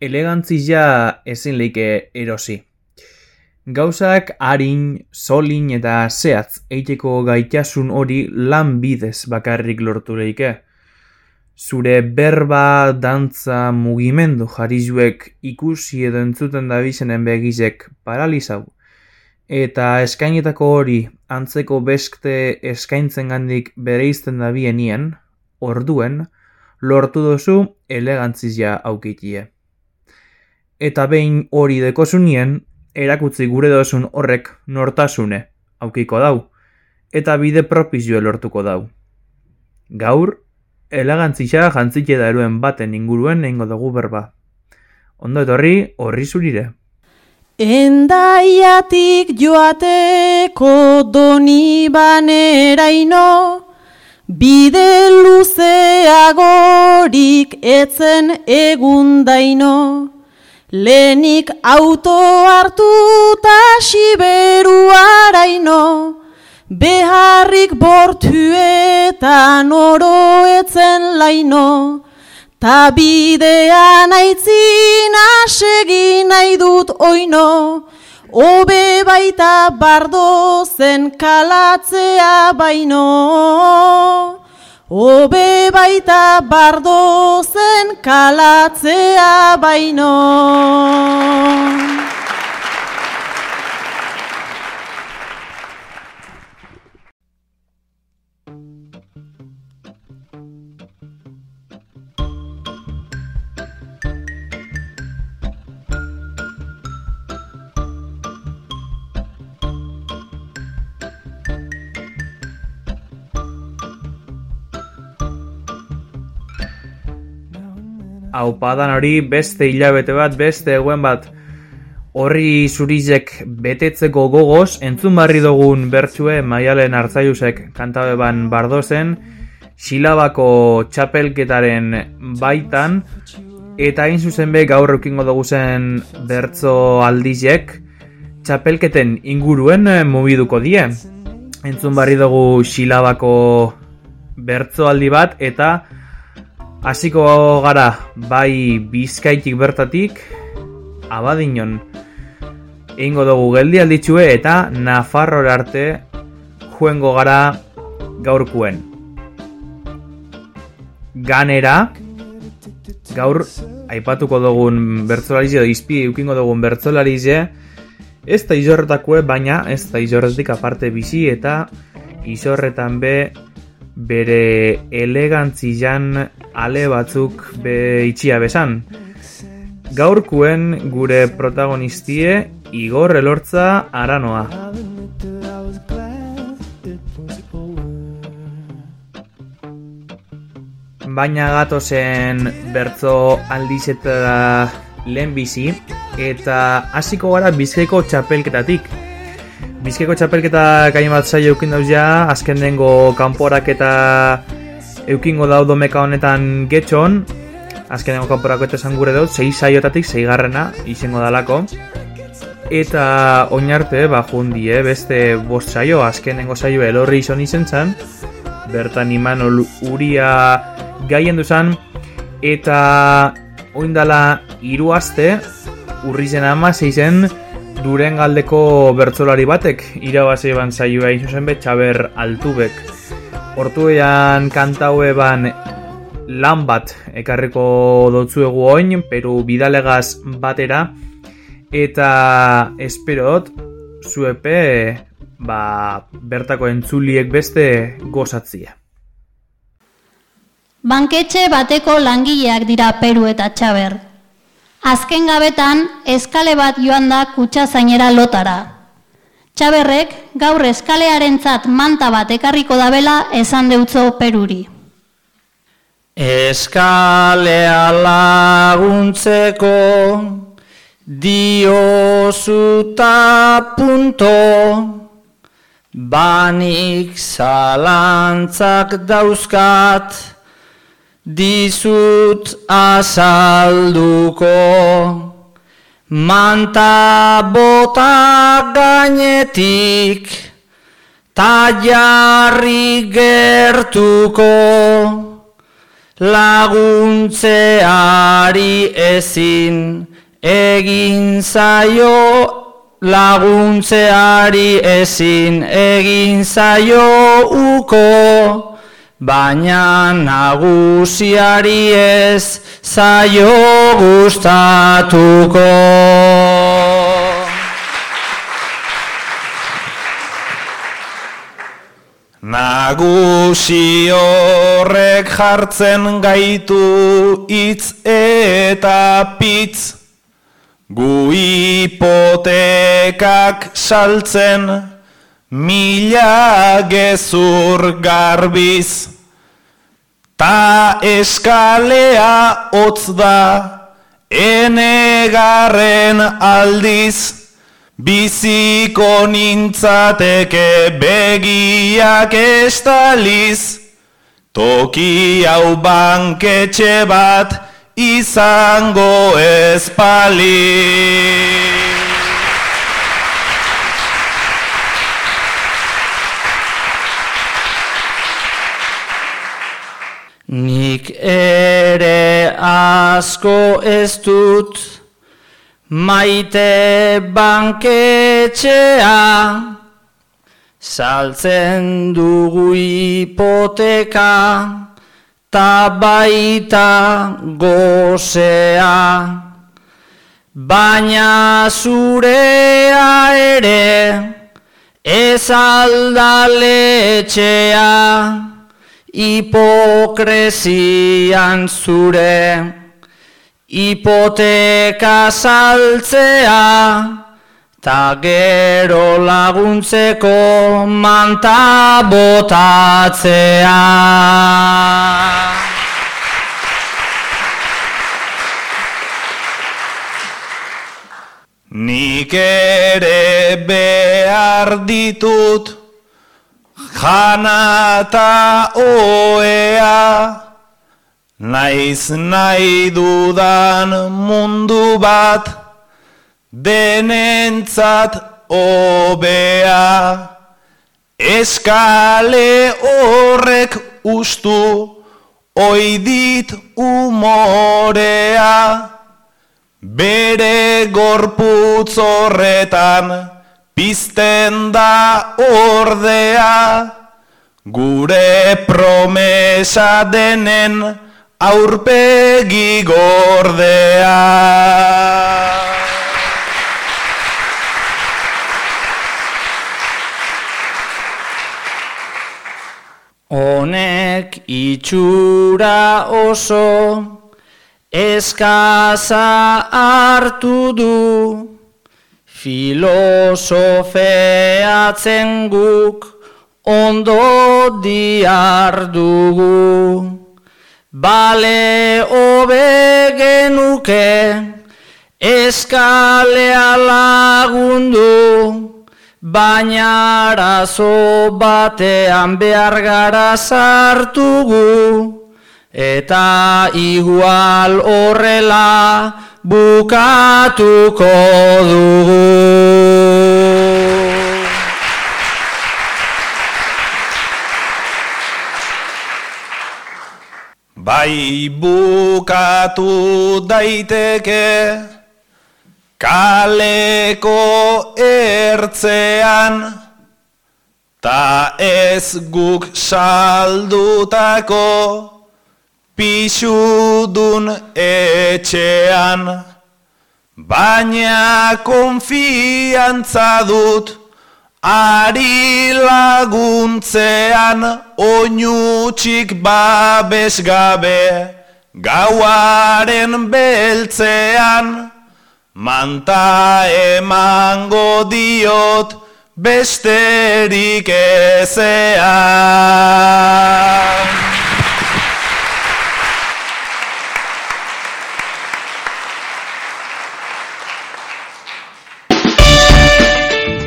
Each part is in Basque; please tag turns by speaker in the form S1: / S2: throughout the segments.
S1: elegantzia ezin leike erosi. Gauzak harin, solin eta zehatz eiteko gaitasun hori lan bidez bakarrik lortu leike. Zure berba, dantza, mugimendu jarizuek ikusi edo entzuten da bizenen begizek paralizau. Eta eskainetako hori antzeko beste eskaintzen gandik bere izten da bienien, orduen, lortu dozu elegantzizia aukitie eta behin hori dekosunien, erakutzi gure dozun horrek nortasune aukiko dau, eta bide propizio lortuko dau. Gaur, elegantzisa jantzike da eruen baten inguruen egingo dugu berba. Ondo etorri, horri zurire.
S2: Endaiatik joateko doni baneraino, bide luzeagorik etzen egundaino. Lenik auto hartu ta siberu araino, beharrik bortuetan oroetzen laino, ta bidean aitzin asegi nahi dut oino, obe baita bardo zen kalatzea baino. Obe baita bardo zen kalatzea baino.
S1: Aupadan hori beste hilabete bat, beste eguen bat horri zurizek betetzeko gogoz, entzun barri dugun bertsue maialen hartzaiusek kantabeban bardozen, silabako txapelketaren baitan, eta hain zuzen be gaur eukingo dugu zen bertzo aldizek, txapelketen inguruen mobiduko die. Entzun barri dugu silabako bertzo aldi bat, eta Hasiko gara bai bizkaitik bertatik abadinon Eingo dugu geldi alditxue eta Nafarror arte juengo gara gaurkuen Ganera gaur aipatuko dugun bertzolarize edo izpi eukingo dugun bertzolarize ez da izorretakue baina ez da izorretik aparte bizi eta izorretan be bere elegantzian ale batzuk be itxia besan. Gaurkuen gure protagonistie Igor Elortza Aranoa. Baina gatozen bertzo aldizetara lehen bizi eta hasiko gara bizkaiko txapelketatik. Bizkaiko txapelketa gain bat zaio eukin dauz ja, azken dengo kanporak eta eukingo daudo meka honetan getxon, azken dengo kanporako eta esan gure dut, 6 saiotatik 6 garrena izango dalako. Eta oinarte, ba, jundi, eh, beste bost saio, azken dengo saio elorri izan izen zan, bertan iman uria gaien duzan, eta oindala iruazte, urri zen ama, zeizen, duren galdeko bertzolari batek irabazi ban saioa izuzen bet txaber altubek. Hortuean kantaue ban lan bat ekarriko dotzuegu oin, peru bidalegaz batera, eta espero dut zuepe ba, bertako entzuliek beste gozatzia.
S3: Banketxe bateko langileak dira Peru eta Txaber. Azken gabetan, eskale bat joan da kutsa zainera lotara. Txaberrek, gaur eskalearen zat manta bat ekarriko dabela esan deutzo peruri.
S4: Eskalea laguntzeko diozuta punto banik zalantzak dauzkat dizut azalduko manta bota gainetik ta jarri gertuko laguntzeari ezin egin zaio laguntzeari ezin egin zaio uko baina nagusiari ez zaio gustatuko.
S5: Nagusi horrek jartzen gaitu hitz eta pitz. Gu hipotekak saltzen mila gezur garbiz Ta eskalea hotz da enegarren aldiz Biziko nintzateke begiak estaliz. Toki hau banketxe bat izango espali
S4: Nik ere asko ez dut maite banketxea. Saltzen dugu hipoteka ta baita gozea. Baina zurea ere ez aldaletxea hipokresian zure hipoteka saltzea ta gero laguntzeko manta botatzea.
S5: Nik ere behar ditut jana eta oea Naiz nahi dudan mundu bat denentzat obea Eskale horrek ustu oidit umorea. Bere gorputz horretan pizten da ordea Gure promesa denen aurpegi gordea.
S4: Honek itxura oso eskaza hartu du filosofeatzen guk ondo diardugu. Bale hobe genuke eskalea lagundu, baina arazo batean behar gara sartugu, eta igual horrela bukatuko dugu.
S5: Bai bukatu daiteke kaleko ertzean Ta ez guk saldutako pixudun etxean Baina konfiantza dut Ari laguntzean oinutxik babes gabe Gauaren beltzean. Manta emango diot besterik ezean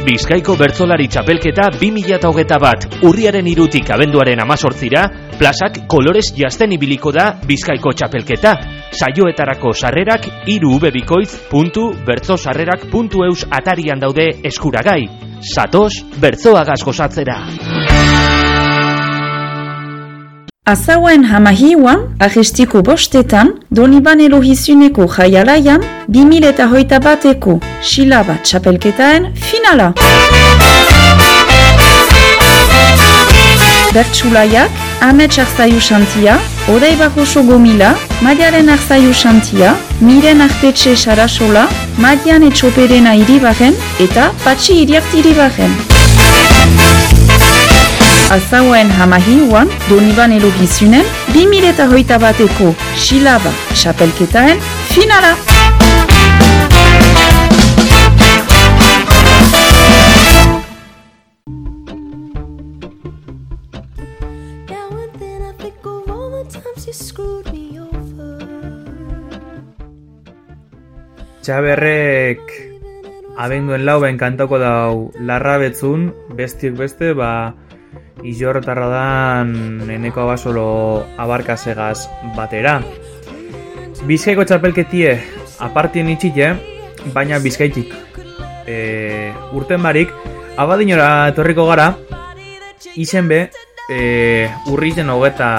S6: Bizkaiko bertzolari txapelketa 2008 bat urriaren irutik abenduaren amazortzira, plazak kolorez jazten ibiliko da Bizkaiko txapelketa. Saioetarako sarrerak irubebikoitz.bertzosarrerak.eus atarian daude eskuragai. Satos, bertzoagaz gozatzera.
S7: Azauen hamahiuan, ahestiko bostetan, Doniban elohizuneko jaialaian, 2000 eta hoita bateko Silaba txapelketaen finala. Bertsulaiak, Amets Arzaiu Xantia, Odei Bakoso Gomila, Madiaren Arzaiu Xantia, Miren Artetxe Sarasola, Madian Etxoperena Iribarren eta Patxi Iriart Iribarren. Azauen hamahiuan, Doniban elogizunen, 2000 eta hoita bateko Silaba txapelketaen finala!
S1: Txaberrek abenduen lauen kantako dau larra betzun, bestiek beste, ba, izorretarra dan eneko abasolo abarkasegaz batera. Bizkaiko txapelketie apartien itxite, baina bizkaitik. E, urten barik, abadinora etorriko gara, izen be, e, urrizen hogeta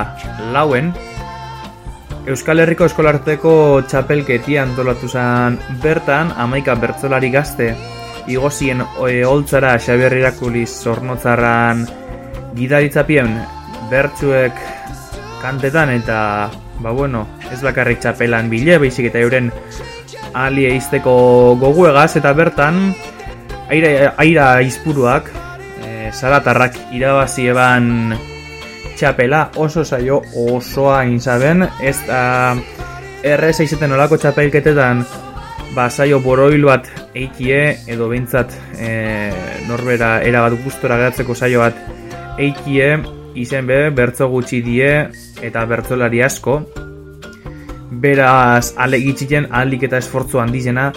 S1: lauen, Euskal Herriko Eskolarteko txapelketia antolatu zen bertan, amaika bertzolari gazte, igozien e, holtzara Xabier Irakuliz zornotzarran gidaritzapien bertsuek kantetan eta ba bueno, ez bakarrik txapelan bile, baizik eta euren ali eizteko goguegaz eta bertan aira, aira izpuruak e, zaratarrak irabazi eban txapela oso saio osoa inzaben ez da errez eizaten olako txapelketetan ba saio boroil bat eikie edo behintzat e, norbera erabat gustora geratzeko saio bat eikie izen be bertzo gutxi die eta bertzolari asko. Beraz alegitziten ahalik eta esfortzu handizena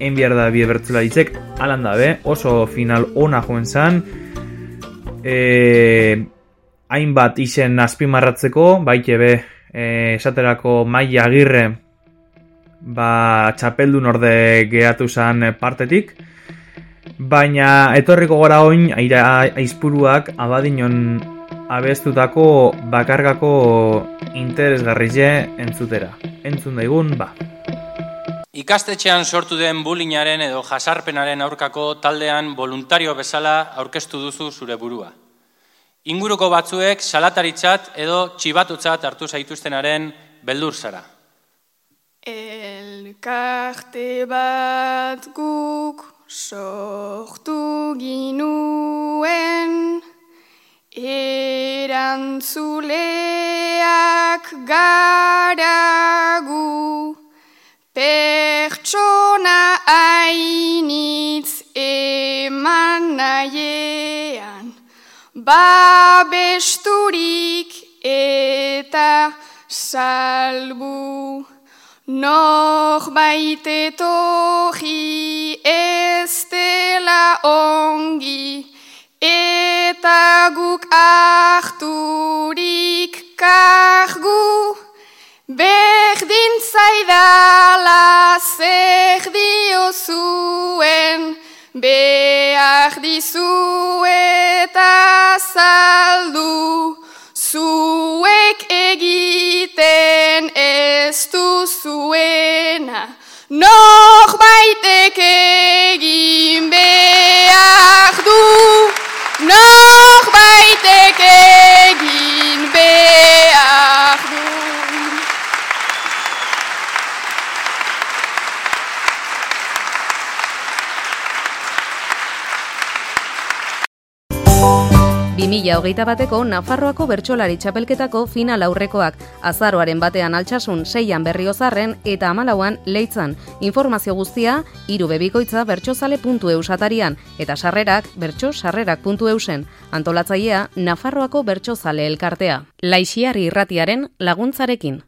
S1: enbiar da bie bertzolaritzek alan dabe oso final ona joen zan e, hainbat izen azpimarratzeko, baite be, e, esaterako maila agirre, ba, txapeldun orde geratu zen partetik, baina etorriko gora oin, aira aizpuruak abadinon abestutako bakargako interesgarrize entzutera. Entzun daigun, ba.
S8: Ikastetxean sortu den bullyingaren edo jasarpenaren aurkako taldean voluntario bezala aurkeztu duzu zure burua. Inguruko batzuek salataritzat edo txibatutzat hartu zaituztenaren beldur zara.
S9: Elkarte bat guk sortu ginuen Erantzuleak garagu Pertsona ainitz eman nahiean Babesturik eta salbu Nor baitetorri ez dela ongi Eta guk harturik kargu. Berdin zaidala zer diozuen Behar dizu eta saldu. Zuek egiten ez duzuena. Nor baitek egin behar
S10: mila hogeita bateko Nafarroako bertsolari txapelketako final aurrekoak azaroaren batean altxasun seian berriozarren eta amalauan leitzan. Informazio guztia, irubebikoitza bertsozale.eus atarian eta sarrerak bertsosarrerak.eusen. Antolatzailea Nafarroako bertsozale elkartea. Laixiari irratiaren laguntzarekin.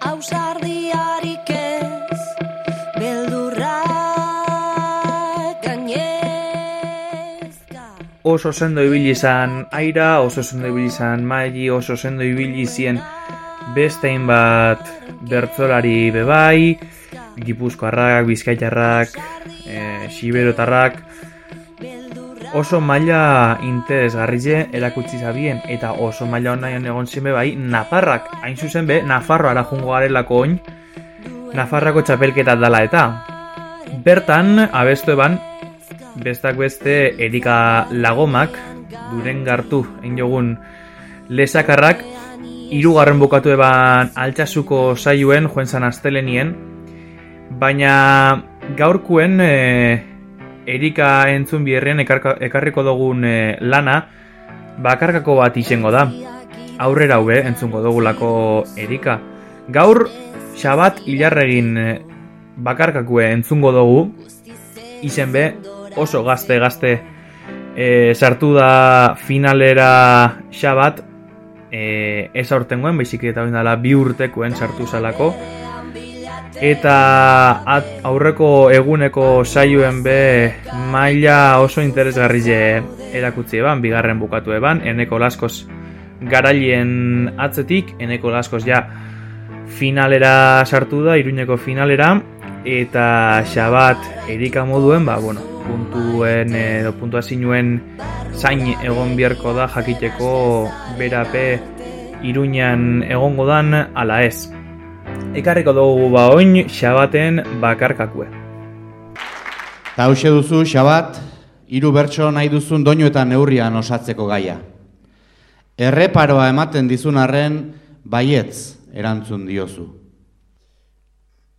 S11: Ausardiarik
S1: oso sendo ibili izan aira, oso sendo ibili izan maili, oso sendo ibili zien beste hainbat bertzolari bebai, gipuzkoarrak, bizkaitarrak, e, siberotarrak, oso maila interesgarrile erakutsi zabien, eta oso maila onaian egon be bai, Nafarrak, hain zuzen be, Nafarroara jungo garelako oin, Nafarrako txapelketa dala eta. Bertan, abestu eban, bestak beste Erika Lagomak, duren gartu, egin lesakarrak, hirugarren bukatu eban altxasuko saioen, joen zan astelenien, baina gaurkuen e, Erika entzun ekarka, ekarriko dugun e, lana, bakarkako bat izango da. Aurrera hube entzungo dugulako Erika. Gaur, xabat hilarregin bakarkakue entzungo dugu, izen be, oso gazte-gazte e, sartu da finalera xabat, e, ez aurtengoen, baizik eta dela bi urtekoen sartu zalako, eta at, aurreko eguneko saioen be maila oso interesgarrile erakutsi eban, bigarren bukatu eban, eneko laskoz garailien atzetik, eneko laskoz ja finalera sartu da, iruñeko finalera, eta xabat erika moduen, ba, bueno, puntuen edo puntuazioen zain egon biharko da jakiteko berape iruñan egongo dan ala ez. Ekarriko dugu ba oin xabaten bakarkakue.
S12: Ta hause duzu, Xabat, hiru bertso nahi duzun doinu eta neurrian osatzeko gaia. Erreparoa ematen dizun arren, baietz erantzun diozu.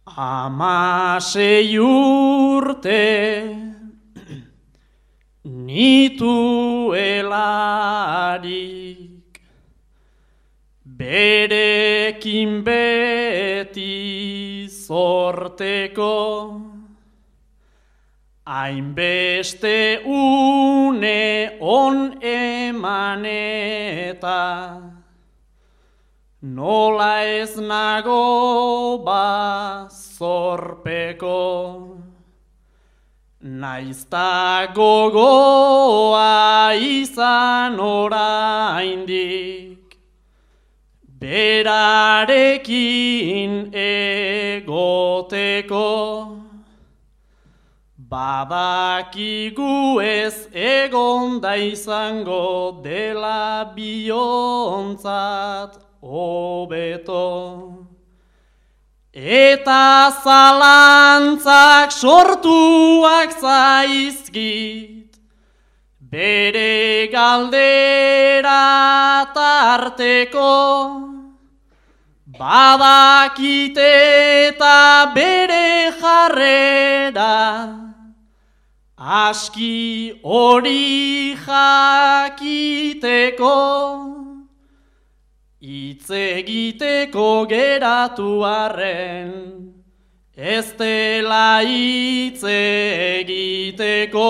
S13: Amasei urte nituelarik berekin beti zorteko hainbeste une on emaneta. Nola ez nago ba zorpeko Naizta gogoa izan oraindik Berarekin egoteko Badakigu ez egonda izango dela biontzat hobeto. Eta zalantzak sortuak zaizkit, bere galdera tarteko, badakite eta bere jarrera, aski hori jakiteko. Itz egiteko geratu arren, ez dela hitz egiteko.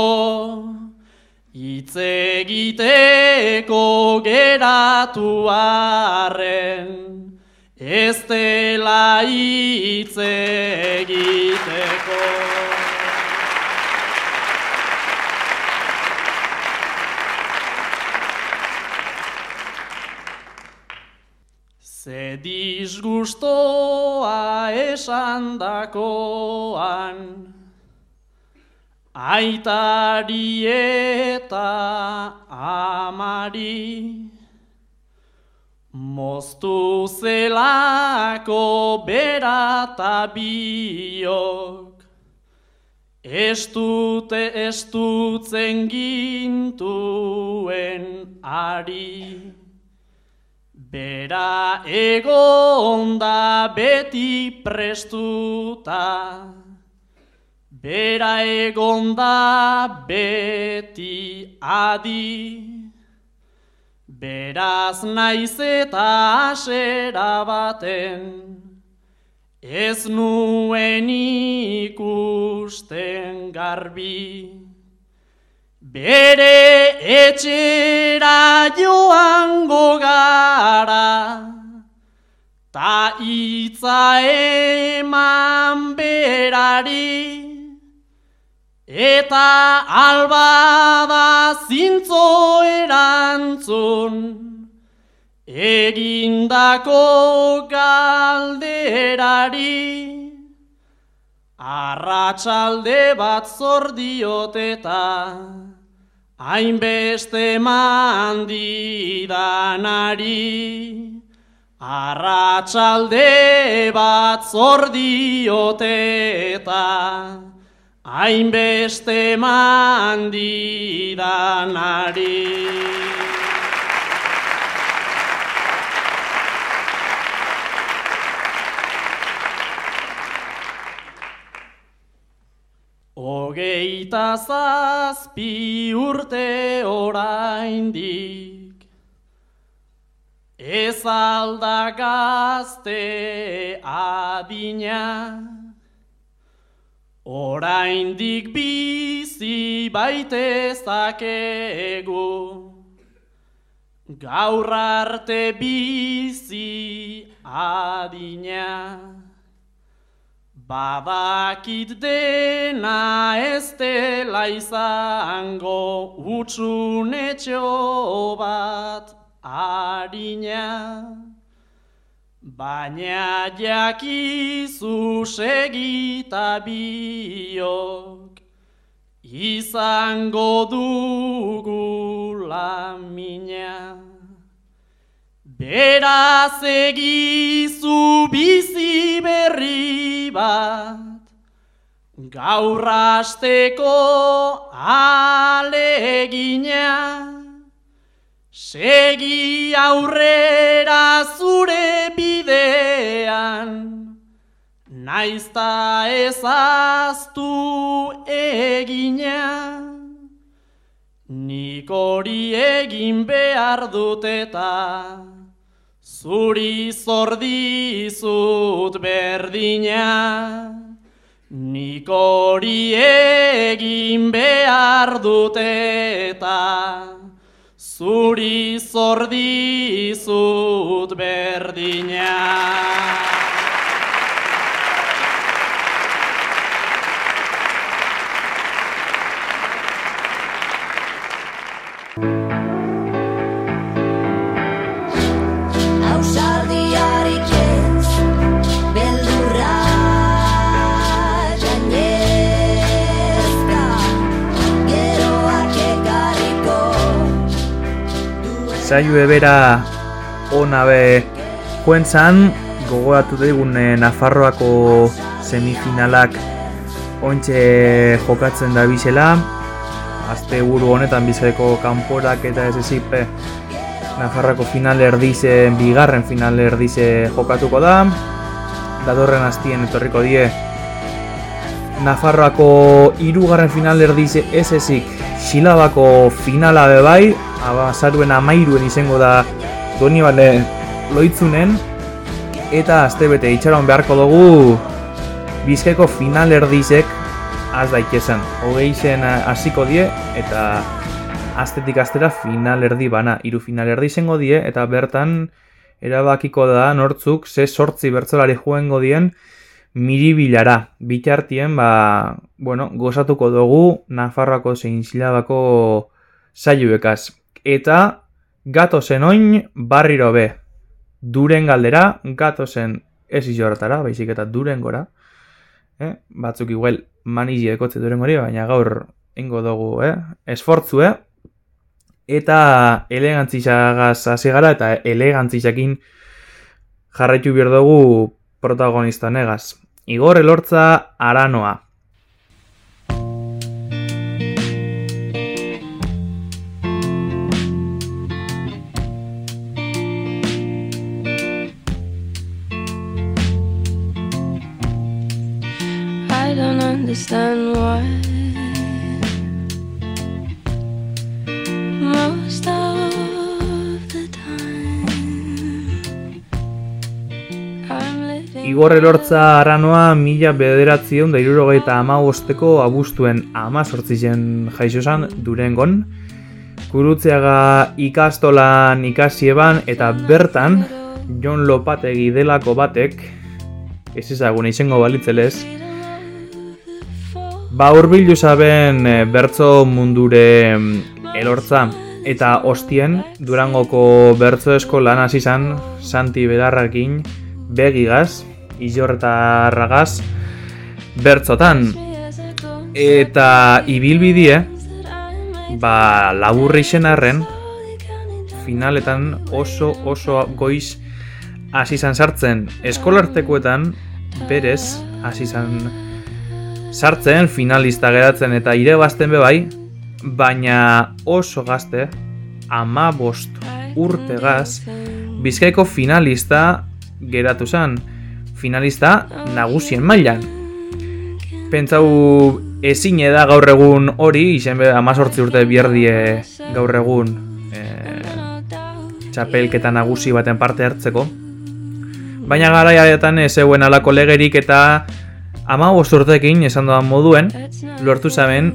S13: Itz egiteko geratu arren, ez dela hitz egiteko. Ze disgustoa esan dakoan, aitari eta amari, moztu zelako berata biok, estute estutzen gintuen ari. Bera egonda beti prestuta, bera egonda beti adi, beraz naiz eta asera baten, ez nuen ikusten garbi. Bere etxera joango gara, ta hitza eman berari, eta albada zintzo erantzun, egindako galderari. Arratxalde bat zordioteta, hainbeste mandidanari. Arratxalde bat zordioteta, hainbeste mandidanari. Hogeita zazpi urte oraindik, ez alda gazte adina, oraindik bizi baitezakegu, gaur arte bizi adina. Badakit dena ez dela izango utxunetxo bat harina. Baina jakizu segita biok izango dugu lamina. Beraz egizu bizi bat, gaur hasteko alegina. Segi aurrera zure bidean, naizta ezaztu egina. Nik hori egin behar dut eta zuri zordizut berdina. Nik hori egin behar dut eta zuri zordizut berdina.
S1: Saio ebera ona be joentzan, gogoratu daigun eh, Nafarroako semifinalak ointxe jokatzen da bizela, azte buru honetan bizeko kanporak eta ez ezik eh, Nafarroako final erdize, bigarren final erdize jokatuko da, datorren hastien etorriko die Nafarroako hirugarren final erdize ez ezik Xilabako finala be bai, abazaruen amairuen izango da doni bale loitzunen, eta astebete itxaron beharko dugu bizkaiko final erdizek az daitezen. Hogei zen hasiko die, eta astetik astera final erdi bana, hiru final erdi izango die, eta bertan erabakiko da nortzuk ze sortzi bertsolari joengo dien miribilara. Bitartien, ba, bueno, gozatuko dugu Nafarroako zein Xilabako saioekaz. Eta gatozen oin barriro be. Duren galdera, gatozen ez izorretara, baizik eta duren gora. Eh? Batzuk igual manizi ekotze duren gori, baina gaur ingo dugu, eh? Esfortzue, eta elegantzisagaz hasi gara eta elegantzisakin jarraitu behar dugu protagonista negaz. Igor elortza aranoa.
S11: I don't understand why
S1: Igor elortza aranoa mila bederatzion da irurogeita ama osteko abustuen ama sortzizen jaixosan durengon. Gurutzeaga ikastolan ikasieban eta bertan Jon Lopategi delako batek, ez ezagun izango balitzelez, Ba urbilu zaben e, bertzo mundure mm, elortza eta ostien Durangoko bertzo eskolan hasi zan Santi Bedarrakin begigaz, izorretarragaz bertzotan. Eta ibilbidie, ba, laburri arren, finaletan oso oso goiz hasi izan sartzen eskolartekoetan berez hasi izan sartzen finalista geratzen eta irebazten be bai baina oso gazte ama bost urte gaz bizkaiko finalista geratu zen finalista nagusien mailan. Pentsau ezin da gaur egun hori izen be amazortzi urte bierdie gaur egun eh, txapelketa nagusi baten parte hartzeko. Baina garaiaetan zeuen alako legerik eta ama urtekin esan doan moduen lortu zaben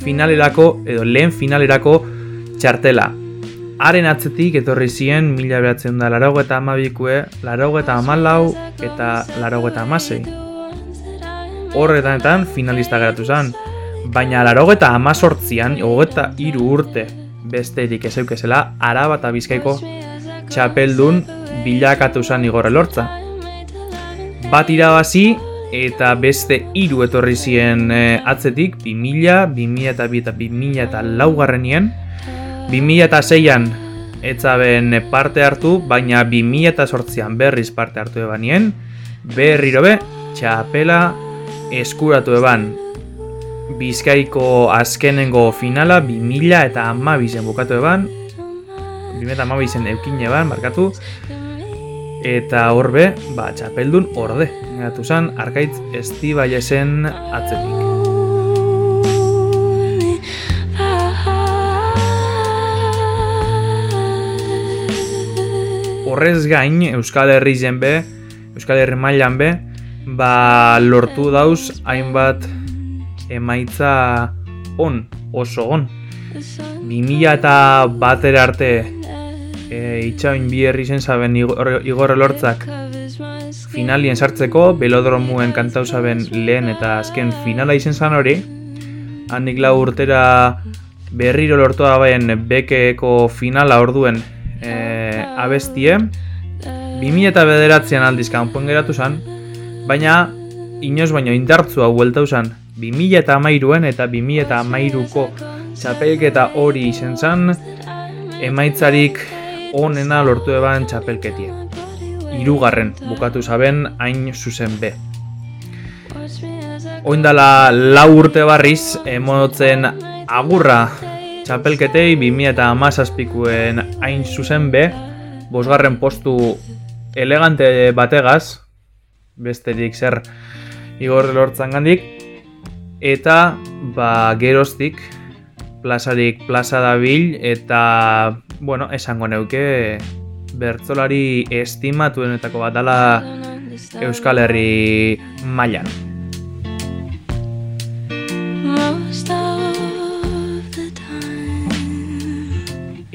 S1: finalerako edo lehen finalerako txartela haren atzetik etorri ziren mila beratzen da laraugo eta amabikue laraugo eta amalau eta laraugo eta amasei horretanetan finalista geratu zen baina laraugo eta amazortzian hogeta hiru urte besterik ez eukezela araba eta bizkaiko txapeldun bilakatu zen igorre lortza. Bat irabazi eta beste hiru etorri ziren eh, atzetik 2000, 2000 eta 2000 eta 2000 eta laugarrenien 2000 eta zeian etzaben parte hartu, baina 2000 eta sortzian berriz parte hartu ebanien berriro be, txapela eskuratu eban Bizkaiko azkenengo finala 2000 eta amabizen bukatu eban 2000 eta amabizen eukin eban, markatu Eta horbe, ba, txapeldun orde. Gatu zen, arkaitz estibailesen atzetik. Horrez gain, Euskal Herri zen be, Euskal Herri mailan be, ba, lortu dauz hainbat emaitza on, oso on. 2000 eta batera arte e, itxain bi herri zen zaben igor, lortzak finalien sartzeko, belodromuen kantau zaben lehen eta azken finala izen zan hori, handik lau urtera berriro lortua baien bekeko finala orduen abestie, 2000 eta bederatzean aldiz kanpoen geratu zen, baina inoz baino indartzua hueltau zen, 2000 eta amairuen eta 2000 eta amairuko txapelketa hori izen zen, emaitzarik onena lortu eban txapelketie. Hirugarren bukatu zaben hain zuzen be. Oindala lau urte barriz emotzen agurra txapelketei 2000 eta hain zuzen be, bosgarren postu elegante bategaz, besterik zer igor lortzan gandik, eta ba, geroztik plazarik plaza dabil eta bueno, esango neuke bertzolari estimatuenetako bat dala Euskal Herri mailan.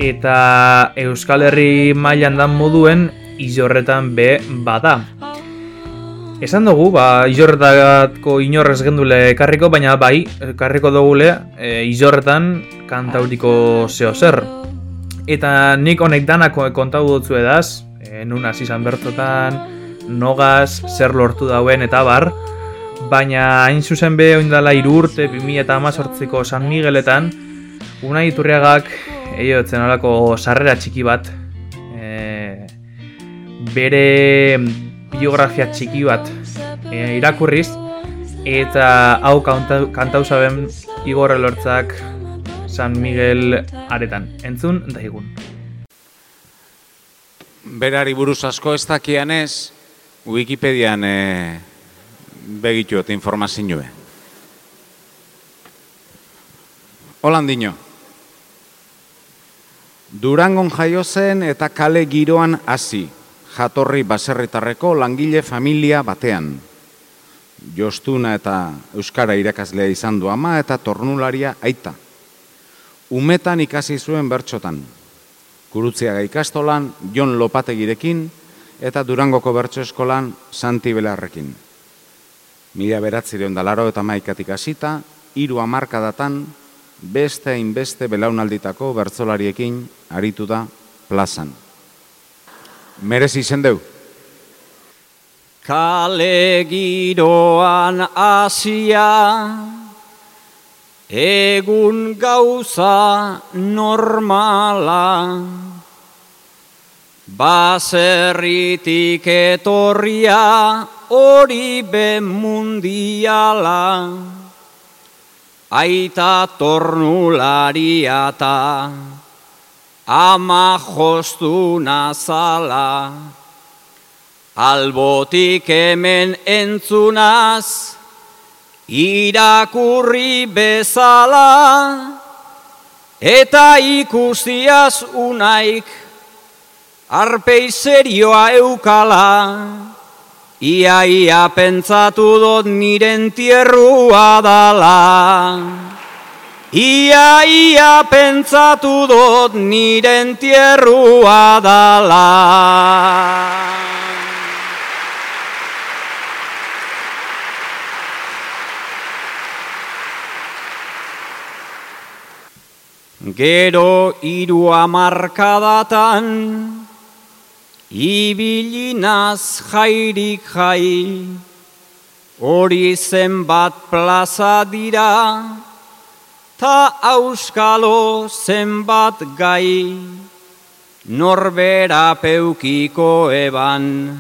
S1: Eta Euskal Herri mailan dan moduen izorretan be bada. Esan dugu, ba, izorretako inorrez gendule karriko, baina bai, karriko dugule e, izorretan kantauriko zeo zer. Eta nik honek danak kontau dutzu edaz, e, nun izan bertotan, nogaz, zer lortu dauen eta bar, baina hain zuzen be oindala iru urte, 2000 eta amazortziko San Migueletan, una iturriagak, eiotzen alako sarrera txiki bat, e, bere biografia txiki bat e, irakurriz eta hau kantau zaben Igor Elortzak San Miguel aretan. Entzun, da egun.
S14: Berari buruz asko ez dakian ez, Wikipedian e, begitu eta informazioa. Holandino. Durangon jaio zen eta kale giroan hasi jatorri baserritarreko langile familia batean. Jostuna eta Euskara irakaslea izan du ama eta tornularia aita. Umetan ikasi zuen bertxotan. Kurutziaga ikastolan Jon Lopategirekin eta Durangoko bertso eskolan Santi Belarrekin. Mila beratzireon dalaro eta maikatik hasita, hiru hamarkadatan beste inbeste belaunalditako bertzolariekin aritu da plazan. Merezi izen deu.
S15: kale giroan asia, egun gauza normala, baserritik etorria hori be mundiala, aita tornularia ta, ama jostu nazala, albotik hemen entzunaz, irakurri bezala, eta ikustiaz unaik, arpei serioa eukala, ia ia pentsatu dut niren tierrua dala. Ia ia pentsatu dut niren tierrua dala. Gero hiru hamarkadatan ibilinaz jairik jai, hori zenbat plaza dira, ta auskalo zenbat gai, norbera peukiko eban,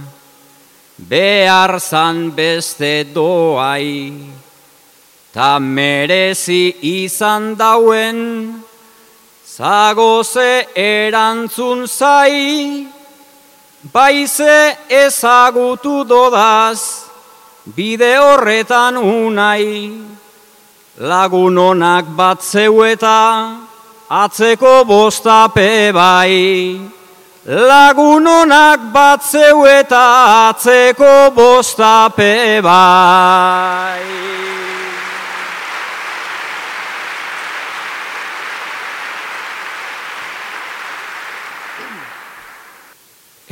S15: behar zan beste doai, ta merezi izan dauen, zagoze erantzun zai, Baize ezagutu dodaz, bide horretan unai, lagun onak bat zeueta, atzeko bostape bai. Lagun onak bat zeueta, atzeko bostape bai.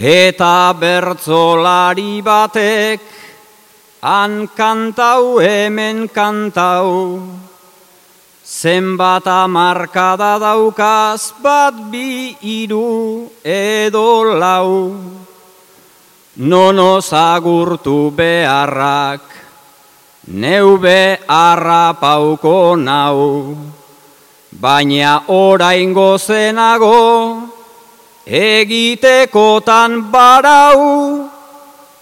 S15: Eta bertzolari batek, han kantau hemen kantau, zenbat amarkada daukaz bat bi iru edo lau. Nonoz agurtu beharrak, neube harrapauko nau, baina oraingo zenago, egitekotan barau,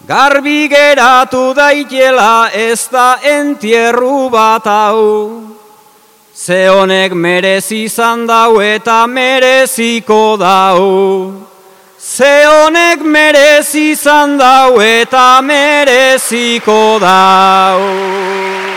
S15: garbi geratu daitela ez da entierru bat hau. Ze honek merezi izan dau eta mereziko dau. Ze honek merezi izan dau eta mereziko dau.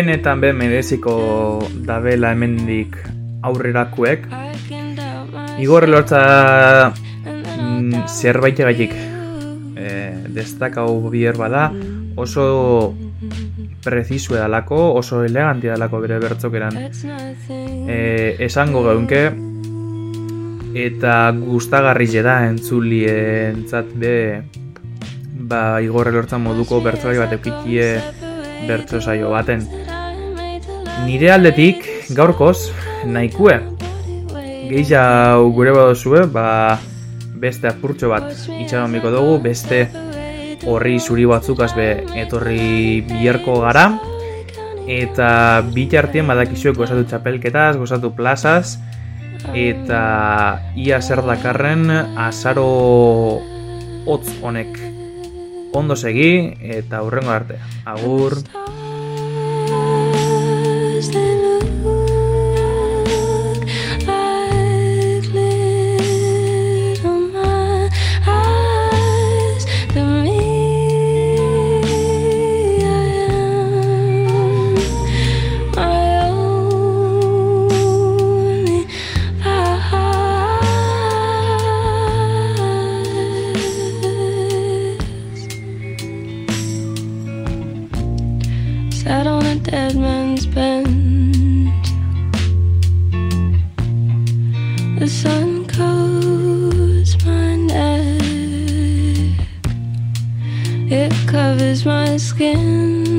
S1: Benetan be mereziko dabela hemendik aurrerakuek. Igor lortza mm, zerbaitegatik e, destakau bier bada oso prezisue dalako, oso eleganti dalako bere bertzokeran. E, esango geunke eta gustagarri da entzulientzat be ba Igor lortza moduko bertsolari bat eukitie bertso saio baten. Nire aldetik gaurkoz nahikue. Gehiago gure badozue, ba beste apurtxo bat itxaron biko dugu, beste horri zuri batzukaz be etorri bierko gara. Eta bitartien badakizuek gozatu txapelketaz, gozatu plazaz, eta ia zer dakarren azaro hotz honek ondo segi eta hurrengo arte. Agur.
S11: sat on a dead man's bench. The sun coats my neck, it covers my skin.